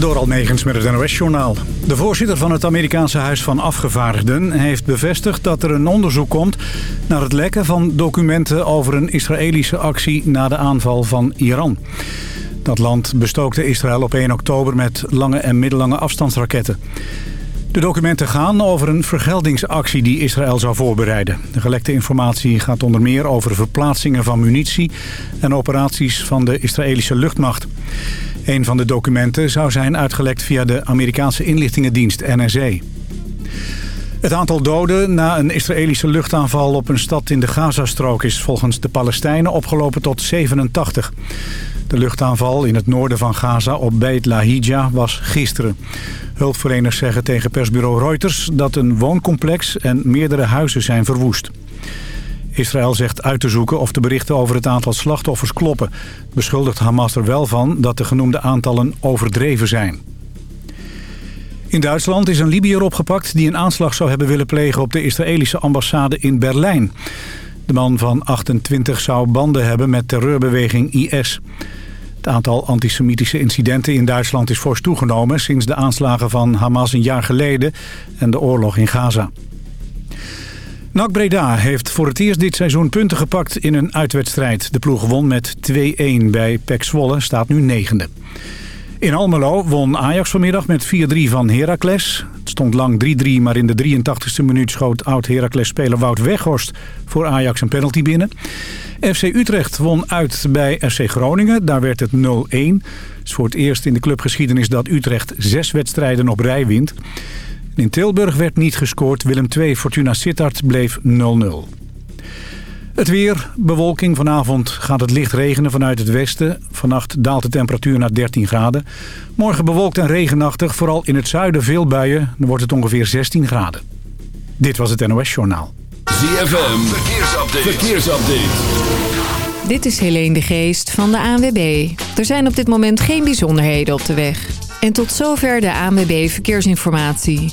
Door Almegens met het NOS-journaal. De voorzitter van het Amerikaanse Huis van Afgevaardigden heeft bevestigd dat er een onderzoek komt naar het lekken van documenten over een Israëlische actie na de aanval van Iran. Dat land bestookte Israël op 1 oktober met lange en middellange afstandsraketten. De documenten gaan over een vergeldingsactie die Israël zou voorbereiden. De gelekte informatie gaat onder meer over verplaatsingen van munitie en operaties van de Israëlische luchtmacht. Een van de documenten zou zijn uitgelekt via de Amerikaanse inlichtingendienst NSA. Het aantal doden na een Israëlische luchtaanval op een stad in de Gazastrook is volgens de Palestijnen opgelopen tot 87. De luchtaanval in het noorden van Gaza op Beit Lahija was gisteren. Hulpverleners zeggen tegen persbureau Reuters dat een wooncomplex en meerdere huizen zijn verwoest. Israël zegt uit te zoeken of de berichten over het aantal slachtoffers kloppen. Beschuldigt Hamas er wel van dat de genoemde aantallen overdreven zijn. In Duitsland is een Libiër opgepakt die een aanslag zou hebben willen plegen op de Israëlische ambassade in Berlijn. De man van 28 zou banden hebben met terreurbeweging IS. Het aantal antisemitische incidenten in Duitsland is fors toegenomen... sinds de aanslagen van Hamas een jaar geleden en de oorlog in Gaza. NAC Breda heeft voor het eerst dit seizoen punten gepakt in een uitwedstrijd. De ploeg won met 2-1 bij PEC Zwolle, staat nu negende. In Almelo won Ajax vanmiddag met 4-3 van Heracles. Het stond lang 3-3, maar in de 83e minuut schoot oud-Heracles-speler Wout Weghorst voor Ajax een penalty binnen. FC Utrecht won uit bij FC Groningen, daar werd het 0-1. Het is voor het eerst in de clubgeschiedenis dat Utrecht zes wedstrijden op rij wint. In Tilburg werd niet gescoord. Willem II Fortuna Sittard bleef 0-0. Het weer, bewolking. Vanavond gaat het licht regenen vanuit het westen. Vannacht daalt de temperatuur naar 13 graden. Morgen bewolkt en regenachtig. Vooral in het zuiden veel buien. Dan wordt het ongeveer 16 graden. Dit was het NOS Journaal. ZFM, verkeersupdate. verkeersupdate. Dit is Helene de Geest van de ANWB. Er zijn op dit moment geen bijzonderheden op de weg. En tot zover de ANWB Verkeersinformatie.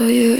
so you